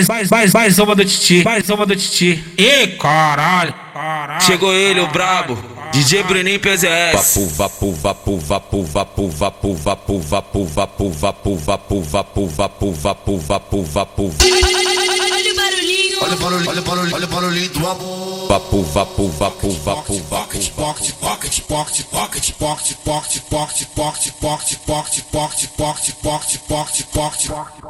mais, mais, mais, mais uma do Titi, mais uma do Titi. E caralho, caralho. Chegou ele, o brabo. DJ Bruninho PZS. Vapu, vapu, vapu, vapu, vapu, vapu, vapu, vapu, vapu, vapu, vapu, vapu, vapu, vapu, vapu. Olha o barulhinho. Olha o barulho, olha o barulho, olha o barulhinho do amor. Vapu, vapu, vapu, vapu, vapu. Pocket, pocket, pocket, pocket, pocket, pocket, pocket, pocket, pocket, pocket, pocket, pocket, pocket, pocket, pocket, pocket.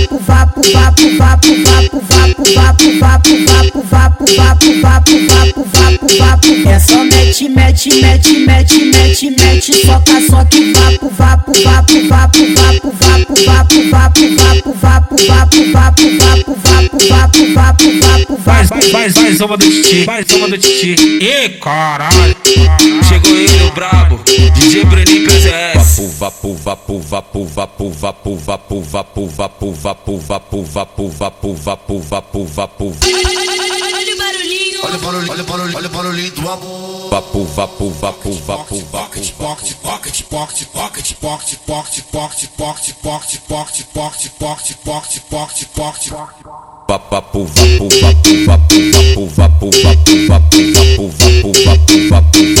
É só mete, mete, mete, mete, mete, mete, soca, soca e vapo, vapo, vapo, vapo, vapo, vapo, vapo, vapo, vapo, vapo, vapo, vapo, vapo, vapo, vapo, vapo, vapo, Mais, vapo. mais, mais, mais uma do Titi, mais uma do Titi. E caralho. Chegou ele, o brabo. DJ Bruninho PZS. Olha o barulhinho. Olha o barulho, olha o barulhinho do amor. Vapu, vapu, vapu, vapu, vapu. pocket, pocket, pocket, pocket, pocket, pocket, pocket, pocket, pocket, pocket, pocket, pocket, pocket, pocket, pocket. Vapu, vapu, vapu, vapu, vapu, vapu, vapu, vapu, vapu, vapu, vapu, vapu, vapu,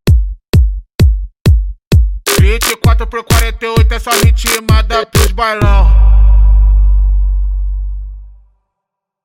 24 por 48 é só ritmada pros bailão.